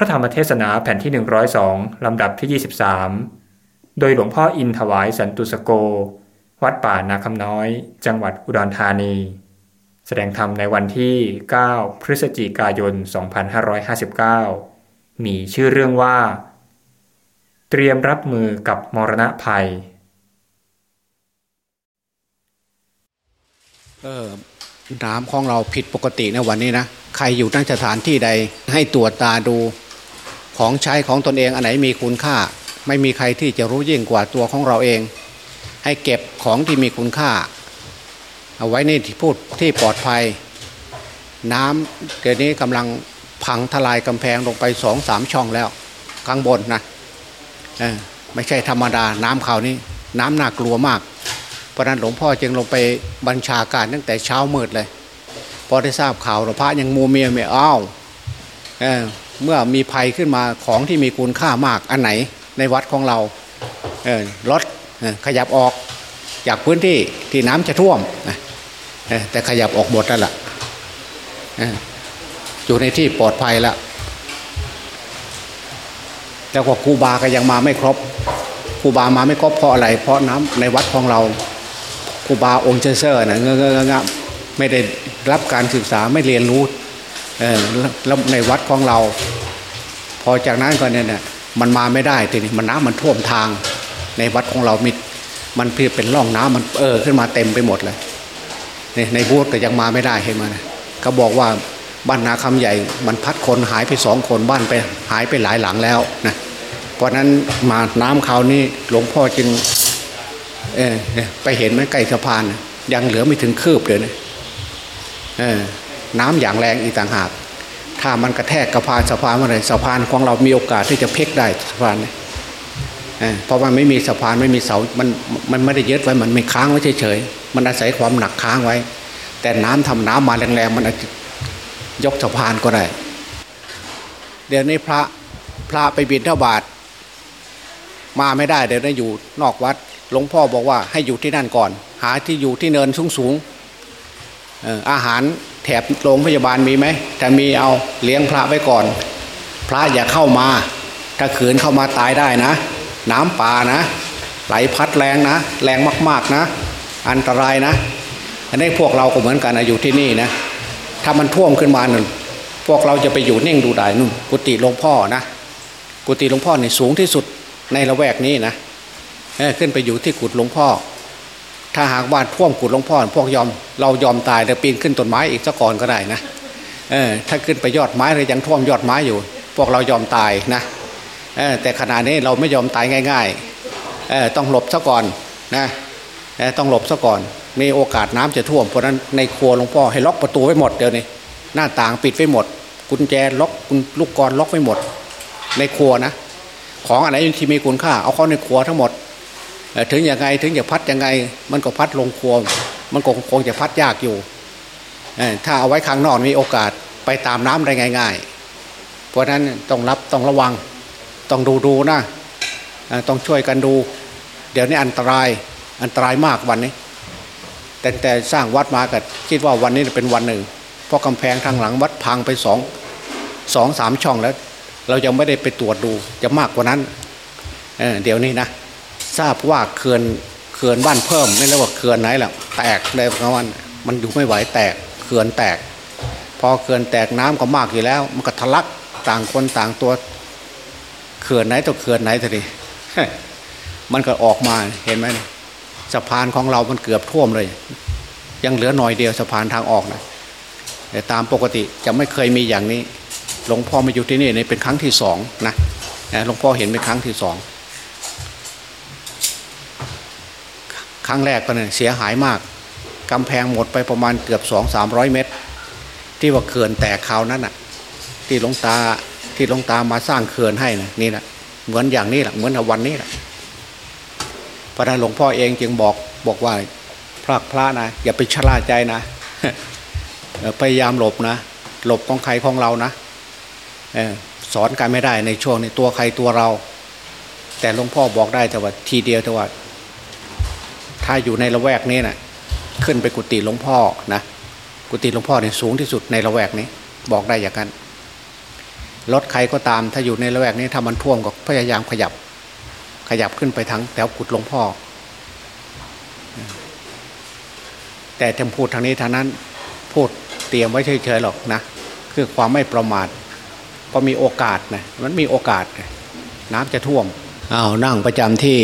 พระธรรมเทศนาแผ่นที่ 102 ลำดับที่ 23 โดยหลวงพ่ออินถวายสันตุสโก วัดป่านาคำน้อย จังหวัดอุดรธานี แสดงธรรมในวันที่ 9 พฤศจิกายน 2559 มีชื่อเรื่องว่า เตรียมรับมือกับมรณะภัย เออน้ำของเราผิดปกตินะวันนี้นะ ใครอยู่ในสถานที่ใดให้ตรวจตาดู ของใช้ของตนเองอันไหนมีคุณค่า ไม่มีใครที่จะรู้ยิ่งกว่าตัวของเราเอง ให้เก็บของที่มีคุณค่า เอาไว้ในที่พูดที่ปลอดภัย น้ำเดี๋ยวนี้กำลังพังทลายกำแพงลงไปสองสามช่องแล้วข้างบนนะอไม่ใช่ธรรมดาน้ำเขานี้ น้ำน่ากลัวมาก เพราะนั้นหลวงพ่อจึงลงไปบัญชาการตั้งแต่เช้ามืดเลย พอได้ทราบข่าวหลวงพระยังมูเมียไม่อ้าว เเมื่อมีภัยขึ้นมาของที่มีคุณค่ามากอันไหนในวัดของเราเรถขยับออกจากพื้นที่ที่น้ำจะท่วมแต่ขยับออกหมดแล้วล่ะอยู่ในที่ปลอดภัยแล้วแล้วก็ครูบาก็ยังมาไม่ครบครูบามาไม่ครบเพราะอะไร เพราะน้ำในวัดของเราครูบาองค์เชอร์นะเงเงงไม่ได้รับการศึกษาไม่เรียนรู้ แล้วในวัดของเรา พอจากนั้นก็เนี่ยมันมาไม่ได้ทีนี้มันน้ำมันท่วมทาง ในวัดของเรามิดมันเพียเป็นร่องน้ำมันเออขึ้นมาเต็มไปหมดเลยในในบูธก็ยังมาไม่ได้เห็นไหมนเขาบอกว่าบ้านนาคำใหญ่มันพัดคนหายไปสองคนบ้านไปหายไปหลายหลังแล้วนะเพราะนั้นมาน้ำคราวนี้หลวงพ่อจึงเออไปเห็นไหมไก่สะพาน ยังเหลือไม่ถึงคืบเลยนะเออ น้ำอย่างแรงอีกต่างหาก ถ้ามันกระแทกกระพานสะพานเมื่อไรสะพานของเรามีโอกาสที่จะเพกได้สะพานเนี่ยเพราะว่าไม่มีสะพานไม่มีเสามันมันไม่ได้ยึดไว้มันไม่ค้างไว้เฉยๆมันอาศัยความหนักค้างไว้ แต่น้ำทำน้ำมาแรงๆมันอาจจะยกสะพานก็ได้ เดี๋ยวนี้พระพระไปบินเท่าบาทมาไม่ได้เดี๋ยวนี้อยู่นอกวัดหลวงพ่อบอกว่าให้อยู่ที่นั่นก่อน หาที่อยู่ที่เนินสูงๆอาหาร ถบโรงพยาบาลมีไหมถ้ามีเอาเลี้ยงพระไว้ก่อน พระอย่าเข้ามา ถ้าขืนเข้ามาตายได้นะ น้ำป่านะ ไหลพัดแรงนะ แรงมากๆนะ อันตรายนะ อันนี้พวกเราก็เหมือนกันนะอยู่ที่นี่นะ ถ้ามันท่วมขึ้นมาหนึ่งพวกเราจะไปอยู่นิ่งดูได้นุ่นกุฏิหลวงพ่อนะกุฏิหลวงพ่อเนี่สูงที่สุดในละแวกนี้นะขึ้นไปอยู่ที่กุฏิหลวงพ่อ ถ้าหากว่าท่วมกุดหลวงพ่อพวกยอมเรายอมตายแต่ปีนขึ้นต้นไม้อีกสักก่อนก็ได้นะเออถ้าขึ้นไปยอดไม้เลยยังท่วมยอดไม้อยู่ พวกเรายอมตายนะเออแต่ขณะนี้เราไม่ยอมตายง่ายๆเออต้องหลบซะก่อนนะเออต้องหลบซะก่อนมีโอกาสน้ำจะท่วมเพราะนั้นในครัวหลวงพ่อให้ล็อกประตูไว้หมดเดี๋ยวนี้หน้าต่างปิดไว้หมด กุญแจล็อกลูกกรล็อกไว้หมด ในครัวนะ ของอะไรที่มีคุณค่าเอาเข้าในครัวทั้งหมด ถึงยังไงถึงจะพัดยังไง มันก็พัดลงครัวมันก็คงจะพัดยากอยู่ถ้าเอาไว้ข้างนอกมีโอกาสไปตามน้ำได้ง่าย ๆ เพราะนั้นต้องรับต้องระวังต้องดูดูนะต้องช่วยกันดู เดี๋ยวนี้อันตรายอันตรายมากวันนี้ แต่แต่สร้างวัดมาก็คิดว่าวันนี้เป็นวันหนึ่งเพราะกำแพงทางหลังวัดพังไปสองสองสามช่องแล้ว เรายังไม่ได้ไปตรวจดูจะมากกว่านั้นเเดี๋ยวนี้นะ ทราบว่าเขื่อนเขื่อนบ้านเพิ่มไม่รู้ว่าเขื่อนไหนแหละแตกเลยเพราะว่ามันอยู่ไม่ไหวแตกเขื่อนแตก พอเขื่อนแตกน้ำก็มากอยู่แล้ว มันก็ทะลักต่างคนต่างตัวเขื่อนไหนตัวเขื่อนไหนทีมันก็ออกมาเห็นไหมสะพานของเรามันเกือบท่วมเลย ยังเหลือหน่อยเดียวสะพานทางออกนะแต่ตามปกติจะไม่เคยมีอย่างนี้หลวงพ่อมาอยู่ที่นี่ในเป็นครั้งที่สองนะหลวงพ่อเห็นเป็นครั้งที่สอง ครั้งแรกก็เนี่ยเสียหายมากกำแพงหมดไปประมาณเกือบสองสามร้อยเมตร ที่ว่าเขื่อนแตกคราวนั้นอะ ที่หลวงตาที่หลวงตามาสร้างเขื่อนให้นะนี่แหละเหมือนอย่างนี้แหละเหมือนวันนี้แหละพระนั้นหลวงพ่อเองจึงบอกบอกว่าพระพระนะ อย่าไปชะล่าใจนะพยายามหลบนะ หลบของใครของเรานะสอนกันไม่ได้ในช่วงนี้ตัวใครตัวเรา แต่หลวงพ่อบอกได้แต่ว่าทีเดียวแต่ว่า ถ้าอยู่ในละแวกนี้นะ่ะขึ้นไปกุฏิหลวงพ่อนะกุฏิหลวงพ่อเนี่ยสูงที่สุดในละแวกนี้ บอกได้อย่างนั้นรถใครก็ตามถ้าอยู่ในละแวกนี้ถ้ามันท่วมก็พยายามขยับ ขยับขึ้นไปทางแถวกุดหลวงพ่อ แต่ทำพูดทางนี้ทางนั้นพูดเตรียมไว้เฉยๆหรอกนะคือความไม่ประมาทพอมีโอกาสนะมันมีโอกาสนะน้ำจะท่วมอ้าวนั่งประจำที่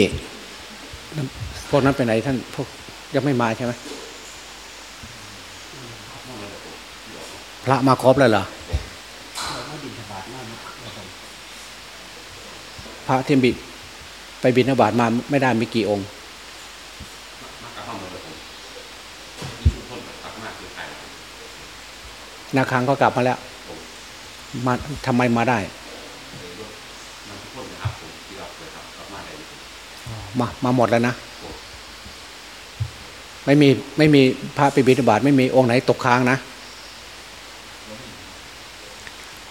พวกนั้นไปไหนท่านพวกยังไม่มาใช่ไหมพระมาครบแล้วเหรอพระที่บิไปบิณฑบาตมาไม่ได้มีกี่องค์นาคังก็กลับมาแล้ว มาทำไมมาได้ มามาหมดแล้วนะ ไม่มีไม่มีพระไปบิณฑบาตไม่มีองค์ไหนตกค้างนะ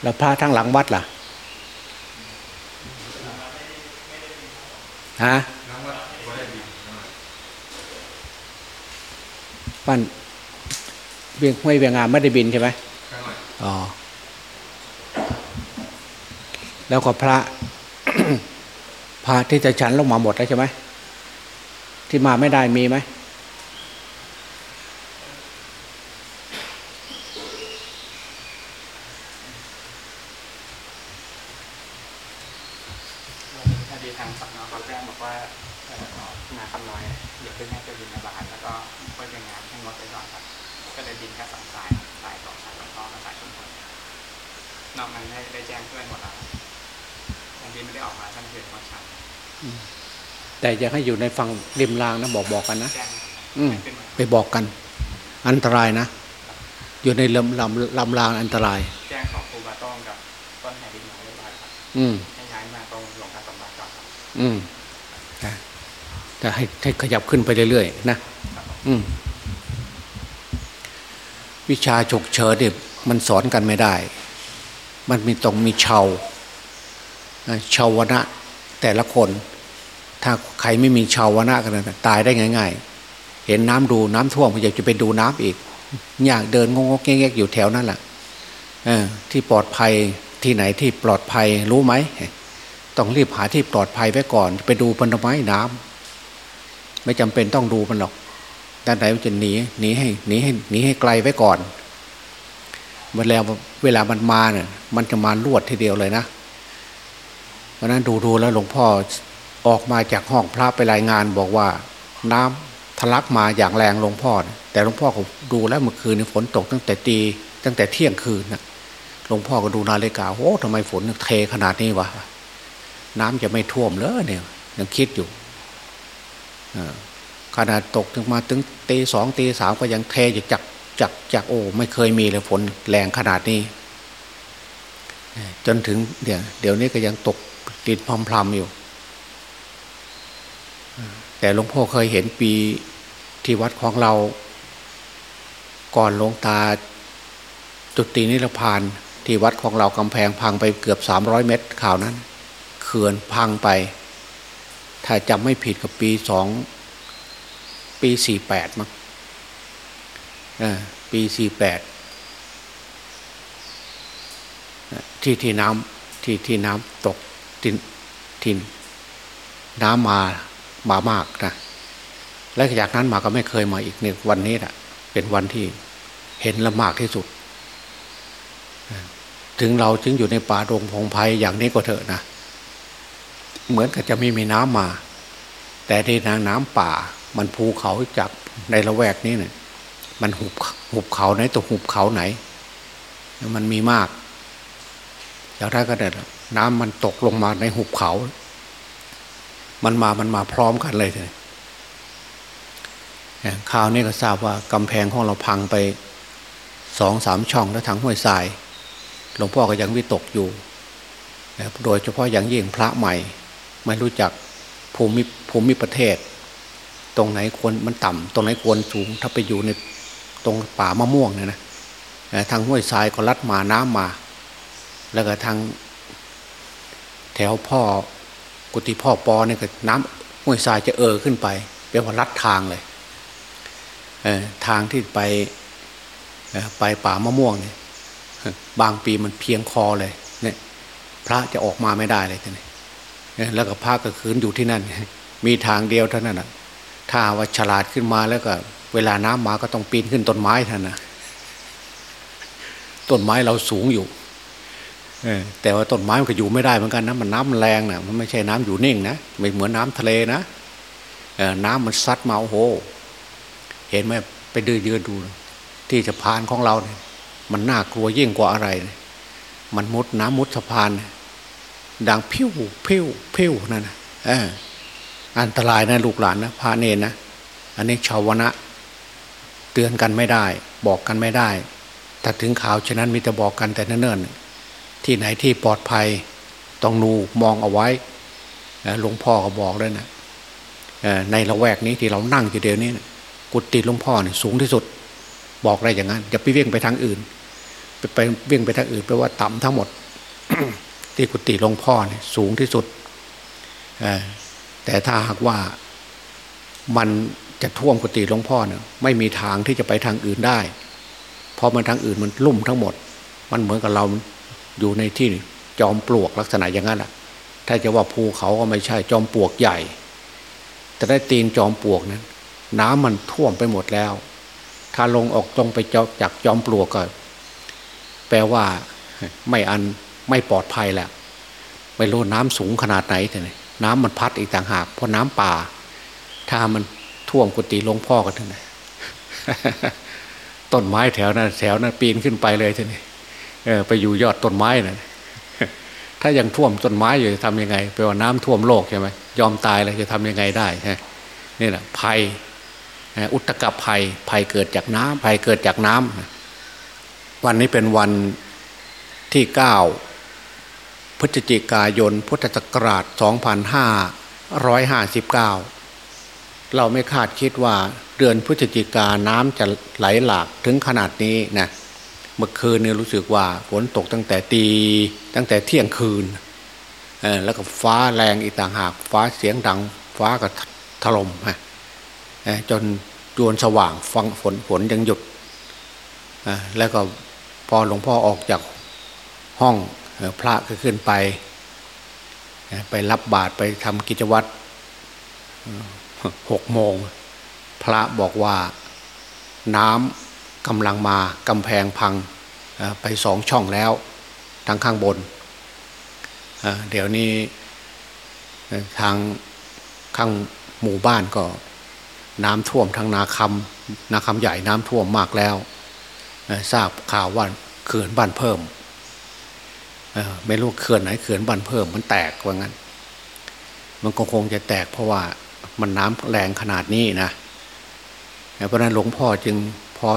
แล้วพระทั้งหลังวัดล่ะฮะปั้นเวียงห้วยเวียงงามไม่ได้บินใช่ไหมอ๋อ แล้วก็พระ พระที่จะฉันลงมาหมดแล้วใช่ไหมที่มาไม่ได้มีไหม พอดีทางสำนักเขาแจ้งบอกว่าเอ่อนาคำน้อยอย่าเพิ่งให้ไปบินระบาดแล้วก็เพื่อจะงานให้งดไปก่อนครับ ก็เลยบินแค่สองสายสายสองสายสองต่อและสายชุมพลนอกนั้นได้ได้แจ้งเพื่อนหมดแล้วยังบินไม่ได้ออกมาท่านเพื่อนมาชัน แต่อยาก ให้อยู่ในฝั่งริมรางนะบอกบอกกันนะแจ้งอืมให้ขึ้นมาไปบอกกัน อันตรายนะ อยู่ในลำลำลำรางอันตราย แจ้งของครูบาโต้งกับต้นแห่ดินหมาเรียบร้อยครับอืมให้ย้ายมาตรงหลวงตาสมบัติก่อนครับอืมแต่แต่ให้ให้ขยับขึ้นไปเรื่อยๆนะอืมวิชาฉุกเฉินเนี่ยมันสอนกันไม่ได้ มันมีต้องมีชาวนะชาวนะแต่ละคน ถ้าใครไม่มีชาวนะกันนะตายได้ง่าย ๆ เห็นน้ำดูน้ำท่วมก็อยากจะไปดูน้ำอีก อยากเดินงงๆแงกๆอยู่แถวนั้นแหละอที่ปลอดภัยที่ไหนที่ปลอดภัยรู้ไหมต้องรีบหาที่ปลอดภัยไว้ก่อน ไปดูพันธไม้น้ำไม่จำเป็นต้องดูมันหรอกด้านไหนมันจะหนีหนีให้หนีให้หนีให้ไกลไว้ก่อนเวลาเวลามันมาเนี่ยมันจะมาลวดทีเดียวเลยนะ เพราะนั้นดูดูแล้วหลวงพ่อ ออกมาจากห้องพระไปรายงานบอกว่า น้ำทะลักมาอย่างแรงหลวงพ่อ แต่หลวงพ่อก็ดูแล้วเมื่อคืนฝนตกตั้งแต่ตีตั้งแต่เที่ยงคืนนะหลวงพ่อก็ดูนาฬิกาโอ้ทำไมฝนเทขนาดนี้วะน้ำจะไม่ท่วมเลยเนี่ยยังคิดอยู่ขนาดตกถึงมาถึงตีสองตีสามก็ยังเทอยู่จักจักจักโอ้ไม่เคยมีเลยฝนแรงขนาดนี้ จนถึงเดี๋ยวเดี๋ยวนี้ก็ยังตกติดพรำๆอยู่ แต่หลวงพ่อเคยเห็นปีที่วัดของเรา ก่อนหลวงตาจุดตีนิรพานที่วัดของเรากำแพงพังไปเกือบสามร้อยเมตรข่าวนั้นเขื่อนพังไป ถ้าจำไม่ผิดกับปีสองปีสี่แปดมั้งปีสี่แปดที่ที่น้ำที่ที่น้ำตกทินทินน้ำมา มามากนะและจากนั้นมาก็ไม่เคยมาอีกเนี่ยวันนี้แหละเป็นวันที่เห็นละมากที่สุด ถึงเราจึงอยู่ในป่าดงพงไพ่อย่างนี้ก็เถอะนะเหมือนกับจะไม่มีน้ำมา แต่ในทางน้ำป่า มันภูเขาจากในละแวกนี้เนี่ยมันหุบหุบเขาไหนตัวหุบเขาไหน มันมีมากอย่างไรก็เด็ดน้ำมันตกลงมาในหุบเขา มันมามันมาพร้อมกันเลยเลยข่าวนี้ก็ทราบว่ากำแพงของเราพังไปสองสามช่องแล้วทางห้วยทราย หลวงพ่อก็ยังวิตกอยู่ โดยเฉพาะอย่างยิ่งพระใหม่ ไม่รู้จักภูมิภูมิประเทศ ตรงไหนควรมันต่ำตรงไหนควรสูง ถ้าไปอยู่ในตรงป่ามะม่วงเนี่ยนะทางห้วยทรายก็ลัดมาน้ำมา แล้วก็ทางแถวพ่อ กุฏิพ่อปอเนี่ยก็น้ำห้วยทรายจะเออขึ้นไปเป็นว่าลัดทางเลยเทางที่ไปไปป่ามะม่วงเนี่ยบางปีมันเพียงคอเลยเนี่ยพระจะออกมาไม่ได้เลยท่านแล้วก็พระก็คืนอยู่ที่นั่น มีทางเดียวเท่านั้นนะถ้าว่าฉลาดขึ้นมาแล้วก็ เวลาน้ำมาก็ต้องปีนขึ้นต้นไม้ท่านนะต้นไม้เราสูงอยู่ แต่ว่าต้นไม้มันก็อยู่ไม่ได้เหมือนกันนะมันน้ำมันแรงนะมันไม่ใช่น้ำอยู่นิ่งนะไม่เหมือนน้าทะเลนะน้ำมันซัดมาโอ้โห เห็นไหมไปดื้อยืนดู ที่สะพานของเราเนี่ยมันน่ากลัวยิ่งกว่าอะไร มันมุดน้ำมุดสะพาน ดังพิ้วพิ้วพิ้วนั่นนะอันตรายนะลูกหลานนะพระเนนนะอันนี้ชาวนะ เตือนกันไม่ได้ บอกกันไม่ได้ ถ้าถึงข่าวฉะนั้นมีแต่บอกกันแต่เนิ่นๆ ที่ไหนที่ปลอดภัยต้องนูมองเอาไว้หลวงพ่อก็บอกเลยนะในละแวกนี้ที่เรานั่งอยู่เดียวนี้กุฏิหลวงพ่อเนี่ยสูงที่สุด บอกอะไรอย่างนั้นอย่าไปเวี่ยงไปทางอื่น ไปไปเวี่ยงไปทางอื่นแปลว่าต่ำทั้งหมด ที่กุฏิหลวงพ่อเนี่ยสูงที่สุดแต่ถ้าหากว่ามันจะท่วมกุฏิหลวงพ่อเนี่ยไม่มีทางที่จะไปทางอื่นได้ เพราะมันทางอื่นมันลุ่มทั้งหมด มันเหมือนกับเรา อยู่ในที่จอมปลวกลักษณะอย่างนั้นแหะถ้าจะว่าภูเขาก็ไม่ใช่จอมปลวกใหญ่ แต่ได้ตีนจอมปลวกนั้น น้ำมันท่วมไปหมดแล้ว ถ้าลงออกตรงไปจากจอมปลวกก็ แปลว่าไม่อันไม่ปลอดภัยแหละไม่รู้น้ำสูงขนาดไหนแต่เนี่ยน้ำมันพัดอีกต่างหากเพราะน้ำป่า ถ้ามันท่วมกุฏิหลวงพ่อกันทั้งนั้นต้นไม้แถวนั้นแถวนั้นปีนขึ้นไปเลยทีนี้ ไปอยู่ยอดต้นไม้นะ่ะถ้ายังท่วมต้นไม้อยู่จะทำยังไงแปลว่าน้ำท่วมโลกใช่ไหมยอมตายเลยจะทำยังไงได้ฮะนี่แหละภัยอุตกภัยภัยเกิดจากน้ำภัยเกิดจากน้ำวันนี้เป็นวันที่เก้าพฤศจิกายนพุทธศักราช 2559 เราไม่คาดคิดว่าเดือนพฤศจิกาน้ำจะไหลหลากถึงขนาดนี้นะ เมื่อคืนเนี่ยรู้สึกว่าฝนตกตั้งแต่ตีตั้งแต่เที่ยงคืนแล้วก็ฟ้าแรงอีกต่างหาก ฟ้าเสียงดัง ฟ้าก็ถล่มฮะจนจวนสว่างฟังฝนฝนยังหยุดแล้วก็พอหลวงพ่อออกจากห้องพระก็ขึ้นไป ไปรับบาตรไปทำกิจวัตรหกโมง พระบอกว่าน้ำ กำลังมากำแพงพังไปสองช่องแล้วทางข้างบน เดี๋ยวนี้ทางข้างหมู่บ้านก็น้ำท่วมทางนาคำนาคำใหญ่น้ำท่วมมากแล้วทราบข่าวว่าเขื่อนบ้านเพิ่มไม่รู้เขื่อนไหนเขื่อนบ้านเพิ่มมันแตกว่างั้น มันก็คงจะแตกเพราะว่ามันน้ำแรงขนาดนี้นะเพราะนั้นหลวงพ่อจึง อ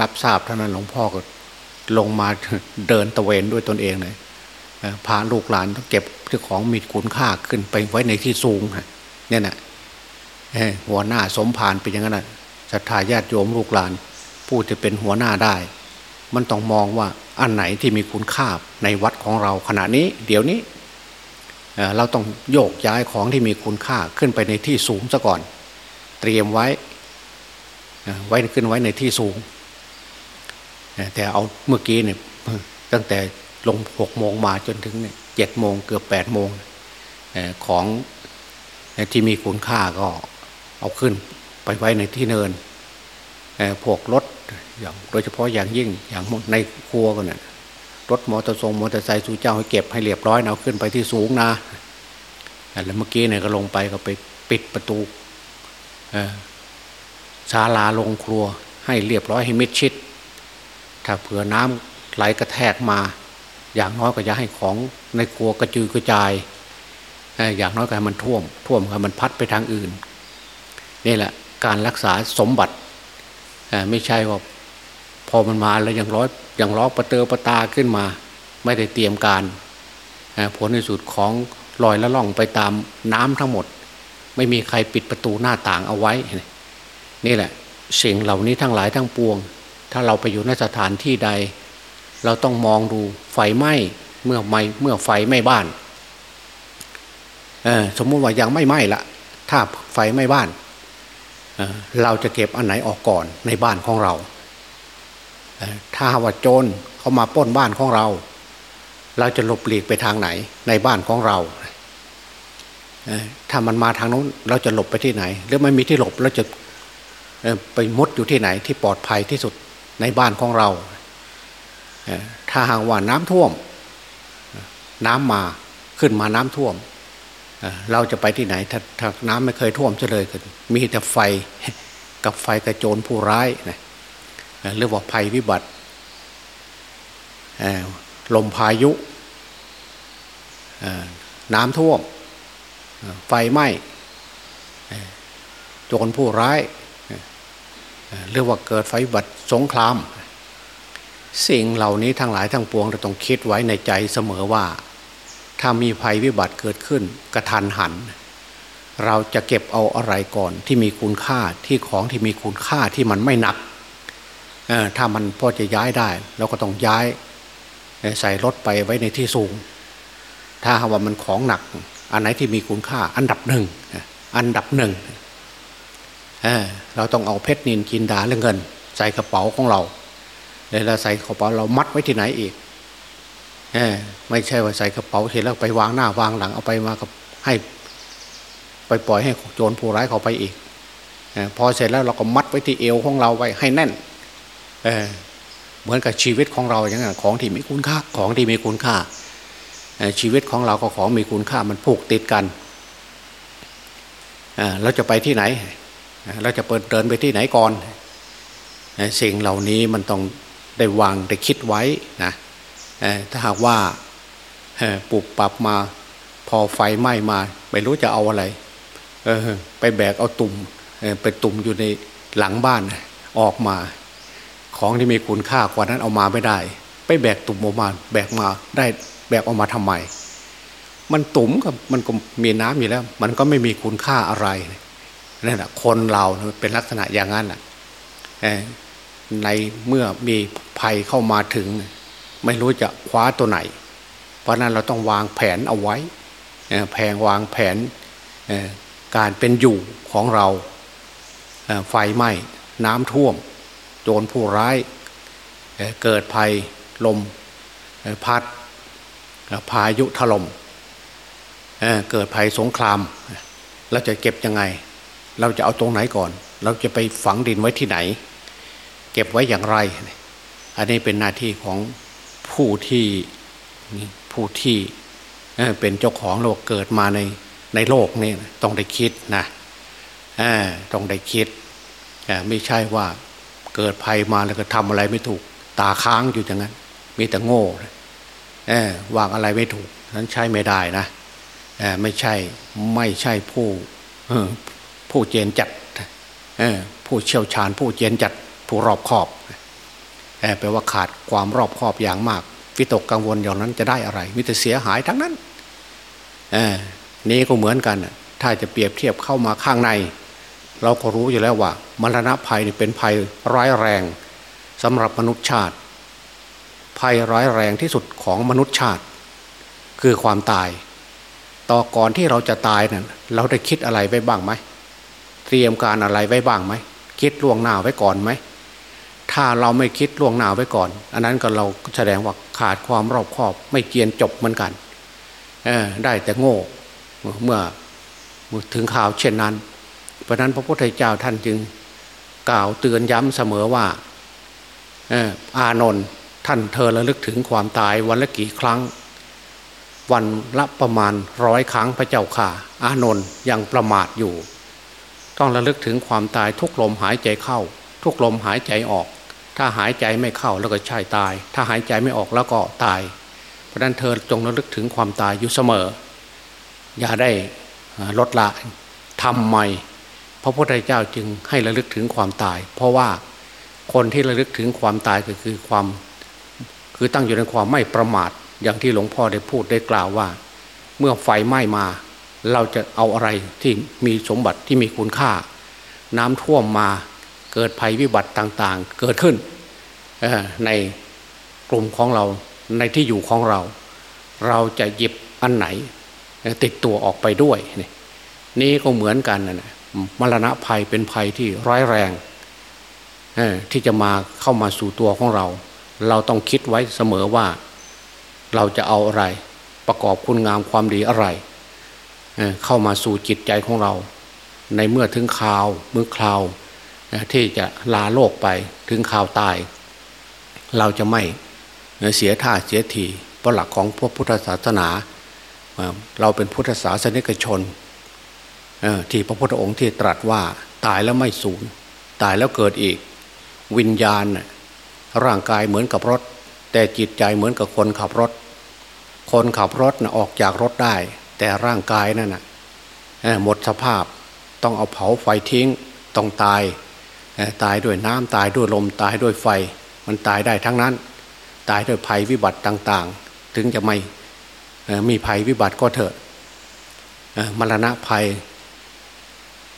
รับทราบเท่านั้นหลวงพ่อก็ลงมาเดินตะเวนด้วยตนเองเลยพาลูกหลานต้องเก็บของมีคุณค่าขึ้นไปไว้ในที่สูงเนี่ยนะหัวหน้าสมภารเป็นอย่างนั้นศรัทธาญาติโยมลูกหลาน ผู้จะเป็นหัวหน้าได้ มันต้องมองว่าอันไหนที่มีคุณค่าในวัดของเราขณะนี้ เดี๋ยวนี้เราต้องโยกย้ายของที่มีคุณค่าขึ้นไปในที่สูงซะก่อน เตรียมไว้ ไว้ขึ้นไว้ในที่สูง แต่เอาเมื่อกี้เนี่ยตั้งแต่ลงหกโมงมาจนถึงเนี่ยเจ็ดโมงเกือบแปดโมงของที่มีคุณค่าก็เอาขึ้นไปไว้ในที่เนินพวกรถอย่างโดยเฉพาะอย่างยิ่งอย่างในครัวกันเนี่ยรถมอเตอร์ทรงมอเตอร์ไซค์สู่เจ้าให้เก็บให้เรียบร้อยเอาขึ้นไปที่สูงนะแล้วเมื่อกี้เนี่ยก็ลงไปก็ไปปิดประตู ศาลาลงครัวให้เรียบร้อยให้มิดชิด ถ้าเผื่อน้ำไหลกระแทกมา อย่างน้อยก็จะให้ของในครัวกระจุยกระจาย อย่างน้อยก็ให้มันท่วม ท่วมให้มันพัดไปทางอื่น นี่แหละการรักษาสมบัติไม่ใช่ว่าพอมันมาแล้วยังร้อยยังล้อประเตอประตาขึ้นมา ไม่ได้เตรียมการผลในสุดของลอยละล่องไปตามน้ำทั้งหมด ไม่มีใครปิดประตูหน้าต่างเอาไว้ นี่แหละ สิ่งเหล่านี้ทั้งหลายทั้งปวง ถ้าเราไปอยู่ในสถานที่ใด เราต้องมองดูไฟไหม้เมื่อไม่เมื่อไฟไหม้บ้านสมมุติว่ายังไม่ไหม้ละถ้าไฟไหม้บ้านเราจะเก็บอันไหนออกก่อนในบ้านของเราถ้าว่าโจรเขามาป้นบ้านของเรา เราจะหลบหลีกไปทางไหนในบ้านของเราถ้ามันมาทางนู้นเราจะหลบไปที่ไหน หรือไม่มีที่หลบเราจะ ไปมุดอยู่ที่ไหนที่ปลอดภัยที่สุดในบ้านของเรา ถ้าหากว่าน้ำท่วม น้ำมาขึ้นมาน้ำท่วม เราจะไปที่ไหนถ้าถ้าน้ำไม่เคยท่วมจะเลยกันมีแต่ไฟกับไฟกระโจนผู้ร้ายนะเรียกว่าภัยวิบัติลมพายุน้ำท่วม ไฟไหม้โจรผู้ร้าย เรียกว่าเกิดไฟบัติสงคราม สิ่งเหล่านี้ทั้งหลายทั้งปวงเราต้องคิดไว้ในใจเสมอว่า ถ้ามีภัยวิบัติเกิดขึ้นกระทันหัน เราจะเก็บเอาอะไรก่อนที่มีคุณค่าที่ของที่มีคุณค่าที่มันไม่หนักถ้ามันพอจะย้ายได้เราก็ต้องย้ายใส่รถไปไว้ในที่สูง ถ้าว่ามันของหนัก อันไหนที่มีคุณค่า อันดับหนึ่งอันดับหนึ่ง เราต้องเอาเพชรนินกินดาเรื่องเงิน ใส่กระเป๋าของเราเลาใส่กระเป๋าเรามัดไว้ที่ไหนอีกไม่ใช่ว่าใส่กระเป๋าเสร็จแล้วไปวางหน้าวางหลังเอาไปมากับให้ ไปปล่อยให้โจรผู้ร้ายเขาไปอีกอพอเสร็จแล้วเราก็มัดไว้ที่เอวของเราไว้ให้แน่นเเหมือนกับชีวิตของเราอย่างนั้นของที่มีคุณค่าของที่มีคุณค่าชีวิตของเราก็ของมีคุณค่ามันผูกติดกันเราจะไปที่ไหน เราจะเปิดเดินไปที่ไหนก่อนสิ่งเหล่านี้มันต้องได้วางได้คิดไว้นะถ้าหากว่าปลูกปรับมาพอไฟไหม้มา ไม่รู้จะเอาอะไรไปแบกเอาตุ่มไปตุ่มอยู่ในหลังบ้านออกมา ของที่มีคุณค่ากว่านั้นเอามาไม่ได้ ไปแบกตุ่มออกมา แบกมาได้แบกออกมาทำไม มันตุ่มกับมันก็มีน้ำอยู่แล้ว มันก็ไม่มีคุณค่าอะไร นั่นแหะคนเราเป็นลักษณะอย่างนั้นอะในเมื่อมีภัยเข้ามาถึง ไม่รู้จะคว้าตัวไหน เพราะนั้นเราต้องวางแผนเอาไว้แผงวางแผนการเป็นอยู่ของเราไฟไหม้น้ำท่วม โจรผู้ร้ายเกิดภัยลมพัดพายุถลม่มเกิดภัยสงครามเราจะเก็บยังไง เราจะเอาตรงไหนก่อน เราจะไปฝังดินไว้ที่ไหน เก็บไว้อย่างไร อันนี้เป็นหน้าที่ของผู้ที่ผู้ที่เป็นเจ้าของโลกเกิดมาในในโลกนี่ต้องได้คิดนะต้องได้คิดไม่ใช่ว่าเกิดภัยมาแล้วก็ทำอะไรไม่ถูกตาค้างอยู่อย่างนั้น มีแต่โง่วางอะไรไม่ถูกนั้นใช้ไม่ได้นะไม่ใช่ไม่ใช่ผู้ ผู้เจนจัดผู้เชี่ยวชาญ ผู้เจนจัดผู้รอบคอบแปลว่าขาดความรอบคอบอย่างมาก วิตกกังวลอย่างนั้นจะได้อะไรมิแต่เสียหายทั้งนั้นนี่ก็เหมือนกัน ถ้าจะเปรียบเทียบเข้ามาข้างใน เราก็รู้อยู่แล้วว่ามรณะภัยเป็นภัยร้ายแรงสำหรับมนุษย์ชาติ ภัยร้ายแรงที่สุดของมนุษย์ชาติ คือความตาย ต่อก่อนที่เราจะตายนั้นเราได้คิดอะไรไว้บ้างไหม เตรียมการอะไรไว้บ้างไหมคิดล่วงหน้าไว้ก่อนไหมถ้าเราไม่คิดล่วงหน้าไว้ก่อน อันนั้นก็เราแสดงว่าขาดความรอบคอบ ไม่เกียนจบเหมือนกันได้แต่โง่เมื่อถึงข่าวเช่นนั้น เพราะนั้นพระพุทธเจ้าท่านจึงกล่าวเตือนย้ำเสมอว่าอานนท์ท่านเธอระลึกถึงความตายวันละกี่ครั้ง วันละประมาณร้อยครั้งพระเจ้าค่ะ อานนท์ยังประมาทอยู่ ต้องระลึกถึงความตายทุกลมหายใจเข้า ทุกลมหายใจออก ถ้าหายใจไม่เข้าแล้วก็ใช่ตาย ถ้าหายใจไม่ออกแล้วก็ตาย เพราะนั้นเธอจงระลึกถึงความตายอยู่เสมอ อย่าได้ลดละทำไมพระพุทธเจ้าจึงให้ระลึกถึงความตาย เพราะว่าคนที่ระลึกถึงความตายก็คือความ คือตั้งอยู่ในความไม่ประมาทอย่างที่หลวงพ่อได้พูดได้กล่าวว่า เมื่อไฟไหม้มา เราจะเอาอะไรที่มีสมบัติที่มีคุณค่า น้ำท่วมมาเกิดภัยวิบัติต่างๆ เกิดขึ้นในกลุ่มของเราในที่อยู่ของเรา เราจะหยิบอันไหน ติดตัวออกไปด้วย นี่ก็เหมือนกันนะมรณะภัยเป็นภัยที่ร้ายแรงที่จะมาเข้ามาสู่ตัวของเรา เราต้องคิดไว้เสมอว่า เราจะเอาอะไร ประกอบคุณงามความดีอะไร เข้ามาสู่จิตใจของเรา ในเมื่อถึงข่าวเมื่อคราวที่จะลาโลกไปถึงข่าวตาย เราจะไม่เสียท่าเสียทีเพราะหลักของพระพุทธศาสนา เราเป็นพุทธศาสนิกชนที่พระพุทธองค์ที่ตรัสว่าตายแล้วไม่สูญตายแล้วเกิดอีก วิญญาณ ร่างกายเหมือนกับรถ แต่จิตใจเหมือนกับคนขับรถ คนขับรถออกจากรถได้ แต่ร่างกายนั่นนะหมดสภาพต้องเอาเผาไฟทิ้งต้องตายตายด้วยน้ำตายด้วยลมตายด้วยไฟ มันตายได้ทั้งนั้น ตายด้วยภัยวิบัติต่างๆ ถึงจะไม่มีภัยวิบัติก็เถอะมรณะภัย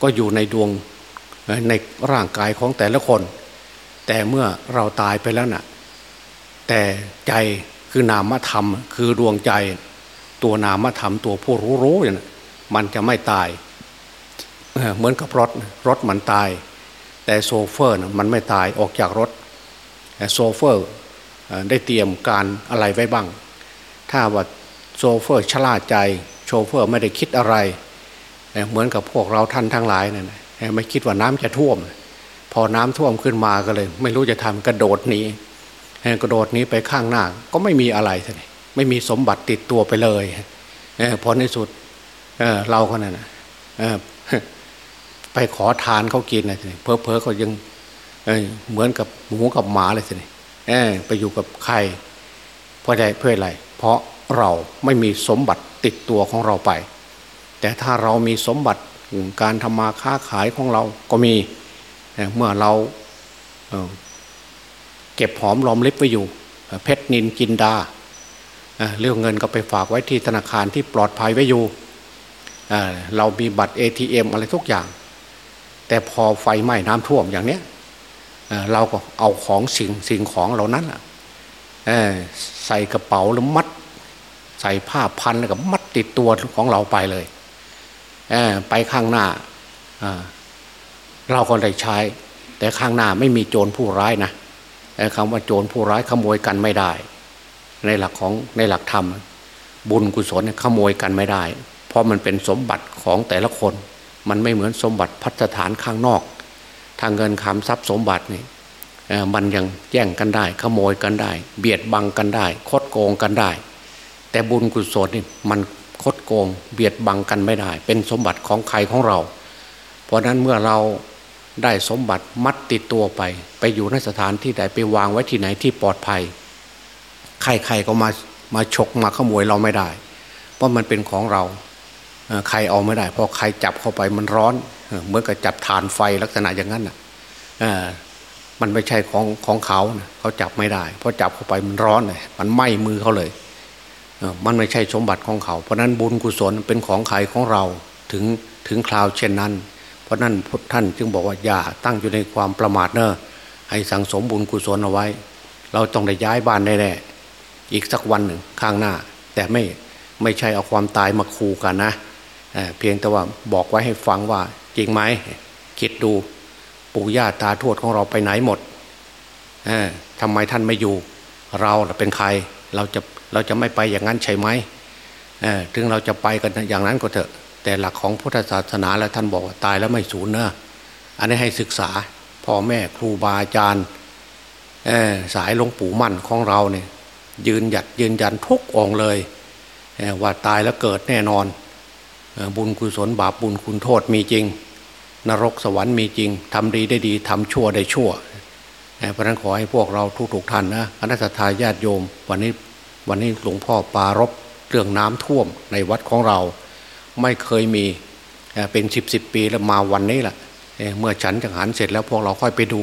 ก็อยู่ในดวงในร่างกายของแต่ละคน แต่เมื่อเราตายไปแล้วนะ่ะ แต่ใจคือนามธรรม คือดวงใจ ตัวนามธรรมตัวผู้รู้รู้เนี่ยมันจะไม่ตายเหมือนกับรถรถมันตาย แต่โซเฟอร์มันไม่ตายออกจากรถโซเฟอร์ได้เตรียมการอะไรไว้บ้าง ถ้าว่าโซเฟอร์ชลาใจ โชเฟอร์ไม่ได้คิดอะไรเหมือนกับพวกเราท่านทั้งหลายนั่นไม่คิดว่าน้ำจะท่วม พอน้ำท่วมขึ้นมาก็เลย ไม่รู้จะทำกระโดดหนีกระโดดนี้ไปข้างหน้าก็ไม่มีอะไรท่ ไม่มีสมบัติติดตัวไปเลยพอในสุดเเราก็นั่นไปขอทานเขากินนะทีนี้เพอเพอเขายังเเหมือนกับหมูกับหมาเลยทีนี้ไปอยู่กับใครเพราะใดเพื่ออะไร เพราะเราไม่มีสมบัติติดตัวของเราไป แต่ถ้าเรามีสมบัติการทำมาค้าขายของเราก็มีเมื่อเราเก็บหอมรอมริบไว้อยู่ เพชรนินกินดา เรื่องเงินก็ไปฝากไว้ที่ธนาคารที่ปลอดภัยไว้อยู่เรามีบัตร ATM อะไรทุกอย่าง แต่พอไฟไหม้น้ำท่วมอย่างเนี้ยเราก็เอาของสิ่งสิ่งของเหล่านั้นใส่กระเป๋าแล้วมัด ใส่ผ้าพันแล้วก็มัดติดตัวของเราไปเลยไปข้างหน้าเราก็ได้ใช้ แต่ข้างหน้าไม่มีโจรผู้ร้ายนะคำว่าโจรผู้ร้ายขโมยกันไม่ได้ ในหลักของในหลักธรรม บุญกุศลขโมยกันไม่ได้ เพราะมันเป็นสมบัติของแต่ละคน มันไม่เหมือนสมบัติพัฒฐานข้างนอก ทางเงินคำทรัพย์สมบัตินี่มันยังแย่งกันได้ ขโมยกันได้ เบียดบังกันได้ คดโกงกันได้ แต่บุญกุศลนี่มันคดโกง เบียดบังกันไม่ได้ เป็นสมบัติของใครของเรา เพราะนั้นเมื่อเราได้สมบัติมัดติดตัวไป ไปอยู่ในสถานที่ใดไปวางไว้ที่ไหนที่ปลอดภัย ใครๆก็มามาฉกมาขโมยเราไม่ได้ เพราะมันเป็นของเราใครเอาไม่ได้เพราะใครจับเข้าไปมันร้อนเหมือนกับจับฐานไฟลักษณะอย่างนั้นอะมันไม่ใช่ของของเขาเขาจับไม่ได้เพราะจับเข้าไปมันร้อนเลยมันไหม้มือเขาเลยมันไม่ใช่สมบัติของเขา เพราะนั้นบุญกุศลเป็นของใครของเราถึงถึงคราวเช่นนั้น เพราะนั้นท่านจึงบอกว่าอย่าตั้งอยู่ในความประมาทเนอะให้สังสมบุญกุศลเอาไว้ เราต้องได้ย้ายบ้านแน่ๆ อีกสักวันหนึ่งข้างหน้า แต่ไม่ไม่ใช่เอาความตายมาคูกันนะเเพียงแต่ว่าบอกไว้ให้ฟังว่าจริงไหมคิดดูปู่ย่าตาทวดของเราไปไหนหมดทำไมท่านไม่อยู่ เราเป็นใครเราจะเราจะไม่ไปอย่างนั้นใช่ไหมถึงเราจะไปกันอย่างนั้นก็เถอะ แต่หลักของพุทธศาสนาแล้วท่านบอกว่าตายแล้วไม่สูญเนะอันนี้ให้ศึกษาพ่อแม่ครูบาอาจารย์สายหลวงปู่มั่นของเราเนี่ย ยืนหยัดยืนยันทุกองเลยว่าตายแล้วเกิดแน่นอน บุญกุศลบาปบุญคุณโทษมีจริง นรกสวรรค์มีจริงทำดีได้ดีทำชั่วได้ชั่วเพราะนั้นขอให้พวกเราทุกๆท่านนะคณะทาญาติโยม วันนี้วันนี้หลวงพ่อปารบเรื่องน้ำท่วมในวัดของเรา ไม่เคยมีเป็นสิบสิบปีแล้วมาวันนี้แหละเมื่อฉันจังหันเสร็จแล้วพวกเราค่อยไปดู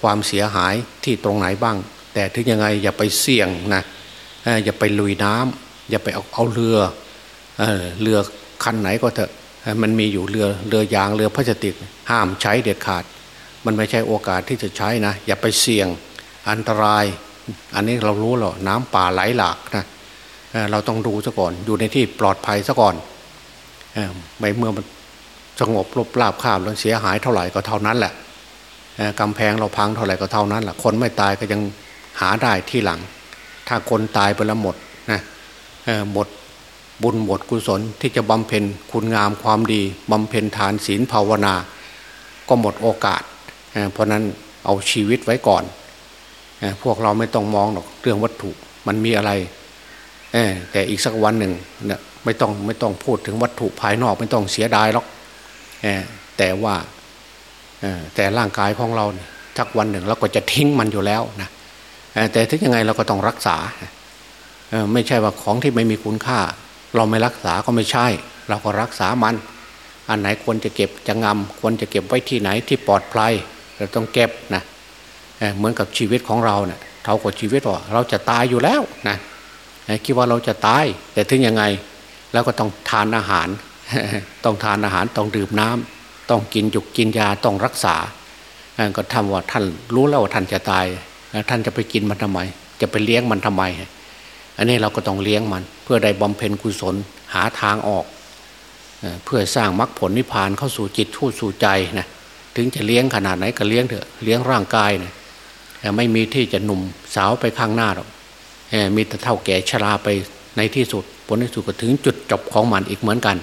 ความเสียหายที่ตรงไหนบ้าง แต่ถึงยังไงอย่าไปเสี่ยงนะอย่าไปลุยน้ำอย่าไปเอาเอาเรือเรือคันไหนก็เถอะมันมีอยู่เรือเรือยางเรือพลาสติก ห้ามใช้เด็ดขาด มันไม่ใช่โอกาสที่จะใช้นะ อย่าไปเสี่ยงอันตราย อันนี้เรารู้หรอน้ำป่าไหลหลากนะเราต้องดูซะก่อน อยู่ในที่ปลอดภัยซะก่อนไม่เมื่อมันสงบรบราบข้ามแล้วเสียหายเท่าไหร่ก็เท่านั้นแหละกำแพงเราพังเท่าไหร่ก็เท่านั้นแหละคนไม่ตายก็ยัง หาได้ที่หลัง ถ้าคนตายไปแล้วหมดนะหมดบุญหมดกุศลที่จะบำเพ็ญคุณงามความดีบำเพ็ญทานศีลภาวนา ก็หมดโอกาส เพราะนั้นเอาชีวิตไว้ก่อน พวกเราไม่ต้องมองหรอกเรื่องวัตถุมันมีอะไร แต่อีกสักวันหนึ่งเนี่ยไม่ต้องไม่ต้องพูดถึงวัตถุภายนอกไม่ต้องเสียดายหรอกแต่ว่าแต่ร่างกายของเราทักวันหนึ่งเราก็จะทิ้งมันอยู่แล้วนะ แต่ถึงยังไงเราก็ต้องรักษาไม่ใช่ว่าของที่ไม่มีคุณค่า เราไม่รักษาก็ไม่ใช่ เราก็รักษามัน อันไหนควรจะเก็บจะงำควรจะเก็บไว้ที่ไหนที่ปลอดภัยเราต้องเก็บนะเหมือนกับชีวิตของเราเนะ่ยเท่ากับชีวิตว่าเราจะตายอยู่แล้วนะคิดว่าเราจะตาย แต่ถึงยังไงแล้วก็ต้องทานอาหาร ต้องทานอาหารต้องดื่มน้ำต้องกินจุกกินยาต้องรักษาก็ทำว่าท่านรู้แล้วว่าท่านจะตาย ท่านจะไปกินมันทำไม จะไปเลี้ยงมันทำไม อันนี้เราก็ต้องเลี้ยงมัน เพื่อได้บำเพ็ญกุศลหาทางออก เพื่อสร้างมรรคผลนิพพานเข้าสู่จิตทูตสู่ใจนะถึงจะเลี้ยงขนาดไหนก็เลี้ยงเถอะเลี้ยงร่างกายนะไม่มีที่จะหนุ่มสาวไปข้างหน้าหรอกมีแต่เท่าแก่ชราไปในที่สุดผลที่สุดก็ถึงจุดจบของมันอีกเหมือนกัน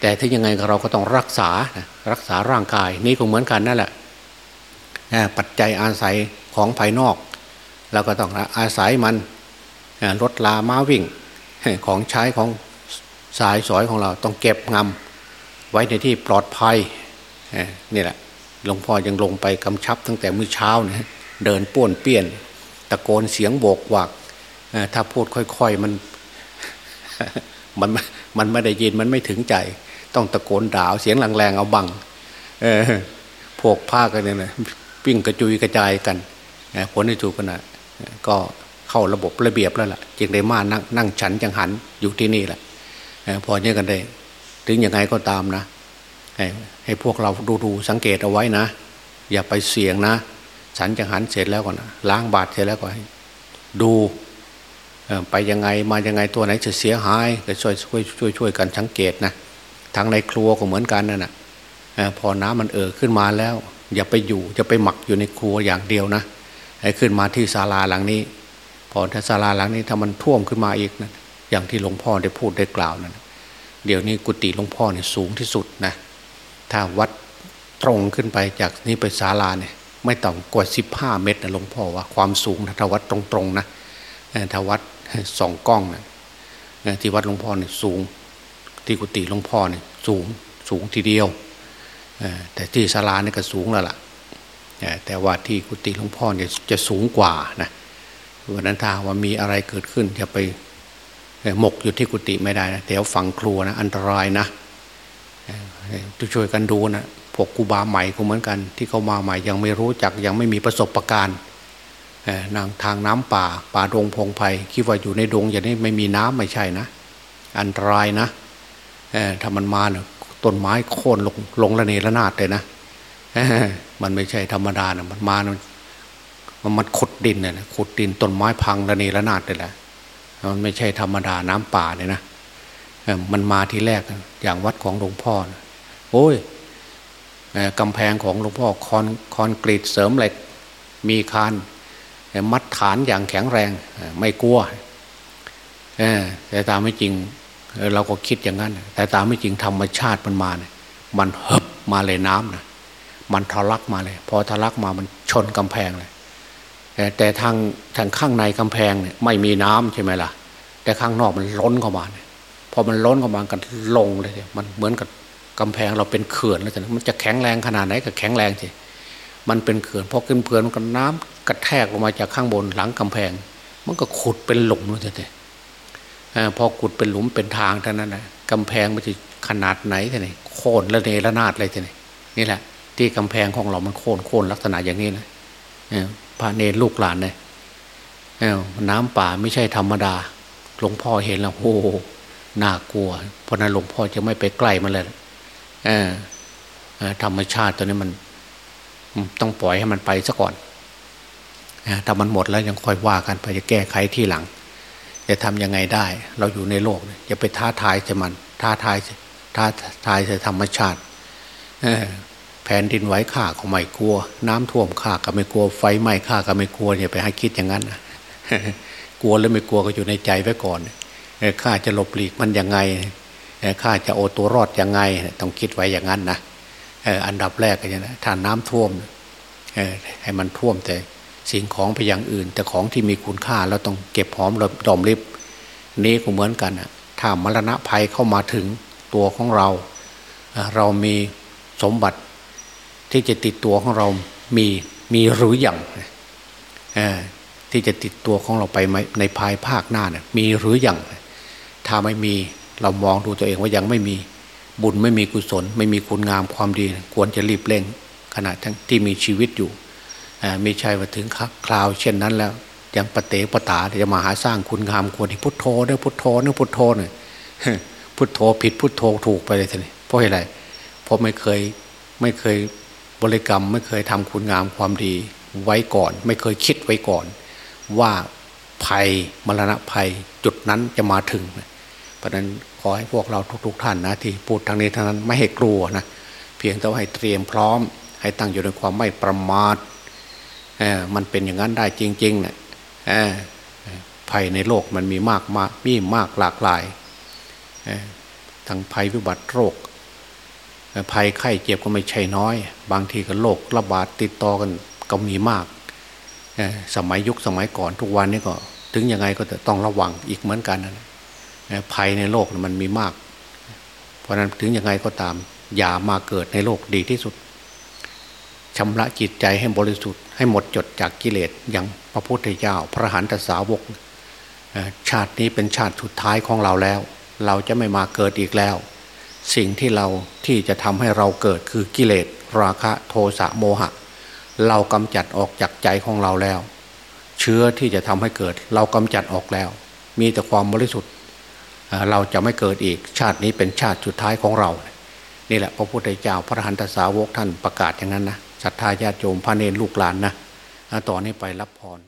แต่ถ้ายังไงเราก็ต้องรักษารักษาร่างกายนี่ก็เหมือนกันนั่นแหละปัจจัยอาศัย ของภายนอกเราก็ต้องอาศัยมันรถลาม้าวิ่ง ของใช้ของสายสอยของเราต้องเก็บงำไว้ในที่ปลอดภัยนี่แหละหลวงพ่อยังลงไปกำชับตั้งแต่มื้อเช้านี่ยเดินป้วนเปี้ยน ตะโกนเสียงโบกวักถ้าพูดค่อยๆมันมันมันไม่ได้ยินมันไม่ถึงใจ ต้องตะโกนด่าเสียงแรงๆเอาบังเออพวกผ้ากันเนี่ยนะวิ่งกระจุยกระจายกัน ผลที่ถูกกันนะก็เข้าระบบระเบียบแล้วล่ะ จึงได้มานั่งนั่งฉันจังหันอยู่ที่นี่แหละพอเนี่ยกันได้ ถึงยังไงก็ตามนะให้ให้พวกเราดูดูสังเกตเอาไว้นะ อย่าไปเสี่ยงนะ ฉันจังหันเสร็จแล้วก่อนนะล้างบาดเสร็จแล้วก็ให้ดูไปยังไงมายังไงตัวไหนจะเสียหายก็ช่วยช่วยช่วยช่วยกันสังเกตนะทางในครัวก็เหมือนกันนั่นแหะพอน้ำมันเอ่อขึ้นมาแล้ว อย่าไปอยู่จะไปหมักอยู่ในครัวอย่างเดียวนะ ให้ขึ้นมาที่ศาลาหลังนี้ พอถ้าศาลาหลังนี้ถ้ามันท่วมขึ้นมาอีกนะอย่างที่หลวงพ่อได้พูดได้กล่าวนะั่นเดี๋ยวนี้กุฏิหลวงพ่อเนี่ยสูงที่สุดนะถ้าวัดตรงขึ้นไปจากนี้ไปศาลาเนี่ยไม่ต่ำกว่าสิบห้าเมตรนะหลวงพ่อว่าความสูงถ้าวัดตรงๆนะถ้าวัดสองกล้องนะที่วัดหลวงพ่อเนี่ยสูง ที่กุฏิหลวงพ่อเนี่ยสูงสูงทีเดียวแต่ที่ศาลาเนี่ยก็สูงแล้วล่ะ แต่ว่าที่กุฏิหลวงพ่อเนี่ยจะสูงกว่านะวันนั้นถ้าว่ามีอะไรเกิดขึ้นจะไปหมกอยู่ที่กุฏิไม่ได้นะแถวฝั่งครัวนะอันตรายนะต้องช่วยกันดูนะพวกกูบาใหม่ก็เหมือนกัน ที่เขามาใหม่ยังไม่รู้จักยังไม่มีประสบะการณ์นางทางน้ำป่า ป่าดงพงไพ่คิดว่าอยู่ในดงอย่างนี้ไม่มีน้ำไม่ใช่นะ อันตรายนะถ้ามันมาเนี่ยต้นไม้โค่นลงลงระเนระนาดเลยนะ มันไม่ใช่ธรรมดานะมันมามันมันขุดดินเนี่ยขุดดินต้นไม้พังระเนระนาดเลยแหละมันไม่ใช่ธรรมดาน้ำป่าเนี่ยนะมันมาทีแรกอย่างวัดของหลวงพ่อโอ้ยกำแพงของหลวงพ่อคอนคอนกรีตเสริมเหล็กมีคานมัดฐานอย่างแข็งแรงไม่กลัวแต่ตามไม่จริงเราก็คิดอย่างนั้น แต่ตามไม่จริงธรรมชาติมันมาเนี่ยมันเฮิบมาเลยน้ำนะ มันทะลักมาเลย พอทะลักมามันชนกำแพงเลยแต่ทางทางข้างในกำแพงเนี่ยไม่มีน้ำใช่ไหมล่ะ แต่ข้างนอกมันล้นเข้ามาเนี่ยพอมันล้นเข้ามากันลงเลยมันเหมือนกับกำแพงเราเป็นเขื่อนแล้วแต่มันจะแข็งแรงขนาดไหนก็แข็งแรงสิมันเป็นเขื่อนพอขึ้นเพื่อนมันน้ำกระแทกลงมาจากข้างบนหลังกำแพง มันก็ขุดเป็นหลุมเลยแต่พอขุดเป็นหลุมเป็นทางเท่านั้นนะกำแพงมันจะขนาดไหนท่านี่โค่นละเนระนาดเลยท่านี่นี่แหละ ที่กำแพงของเรามันโค่นโค่นลักษณะอย่างนี้นะพระเนรลูกหลานเลยน้ำป่าไม่ใช่ธรรมดา หลวงพ่อเห็นแล้วโอ้น่ากลัว เพราะนั้นหลวงพ่อจะไม่ไปใกล้มันเลยธรรมชาติตัวนี้มันต้องปล่อยให้มันไปซะก่อนถ้ามันหมดแล้วยังค่อยว่ากันไปจะแก้ไขที่หลัง จะทำยังไงได้ เราอยู่ในโลกอย่าไปท้าทายจะมัน ท้าทายท้าทายจะธรรมชาติ ผ่นดินไหวข้าก็ไม่กลัว น้ำท่วมข้าก็ไม่กลัว ไฟไหม้ข้าก็ไม่กลัวอย่าไปให้คิดอย่างนั้นกลัวแล้วไม่กลัวก็อยู่ในใจไว้ก่อนข้าจะหลบหลีกมันยังไงข้าจะโอตัวรอดยังไง ต้องคิดไว้อย่างนั้นนะอันดับแรกก็อย่างนั้นถ้าน้ำท่วมให้มันท่วมแต่สิ่งของไปอย่างอื่น แต่ของที่มีคุณค่าเราต้องเก็บหอมรดอมริบนี้ก็เหมือนกันถ้ามรณะภัยเข้ามาถึงตัวของเรา เรามีสมบัติ ที่จะติดตัวของเรามีมีหรืออย่างที่จะติดตัวของเราไปในภายภาคหน้าเนี่ยมีหรืออย่างถ้าไม่มีเรามองดูตัวเองว่ายังไม่มีบุญไม่มีกุศล ไม่มีคุณงามความดี ควรจะรีบเร่งขณะที่มีชีวิตอยู่ไม่ใช่ว่าถึงคราว เช่นนั้นแล้วยังปเตปตาจะมาหาสร้างคุณงามควรที่พุทโธเนื้อพุทโธเนื้อพุทโธเนี่ยพุทโธผิดพุทโธถูกไปเลยทีนี้เพราะอะไรเพราะไม่เคยไม่เคย บริกรรมไม่เคยทำคุณงามความดีไว้ก่อน ไม่เคยคิดไว้ก่อน ว่าภัยมรณะภัยจุดนั้นจะมาถึง เพราะนั้นขอให้พวกเราทุก ๆ ท่านนะที่พูดทางนี้ทางนั้นไม่ให้กลัวนะเพียงแต่ว่าให้เตรียมพร้อม ให้ตั้งอยู่ในความไม่ประมาทมันเป็นอย่างนั้นได้จริงๆเนะี่ยภัยในโลกมันมีมากมากมีมากหลากหลายทั้งภัยวิบัติโรค ภัยไข้เจ็บก็ไม่ใช่น้อย บางทีก็โรคระบาดติดต่อกันก็มีมาก สมัยยุคสมัยก่อนทุกวันนี้ก็ ถึงยังไงก็ต้องระวังอีกเหมือนกันนะภัยในโลกมันมีมาก เพราะนั้นถึงยังไงก็ตาม อย่ามาเกิดในโลกดีที่สุดชำระจิตใจให้บริสุทธิ์ ให้หมดจดจากกิเลสอย่างพระพุทธเจ้าพระหันตสาวก ชาตินี้เป็นชาติสุดท้ายของเราแล้ว เราจะไม่มาเกิดอีกแล้ว สิ่งที่เราที่จะทำให้เราเกิดคือกิเลสราคะโทสะโมหะ เรากำจัดออกจากใจของเราแล้ว เชื้อที่จะทำให้เกิด เรากำจัดออกแล้ว มีแต่ความบริสุทธิ์เราจะไม่เกิดอีกชาตินี้เป็นชาติสุดท้ายของเรา นี่แหละพระพุทธเจ้าพระหันตสาวกท่านประกาศอย่างนั้นนะศรัทธาญาติโยมพระเนรลูกหลานนะต่อนนี้ไปรับพร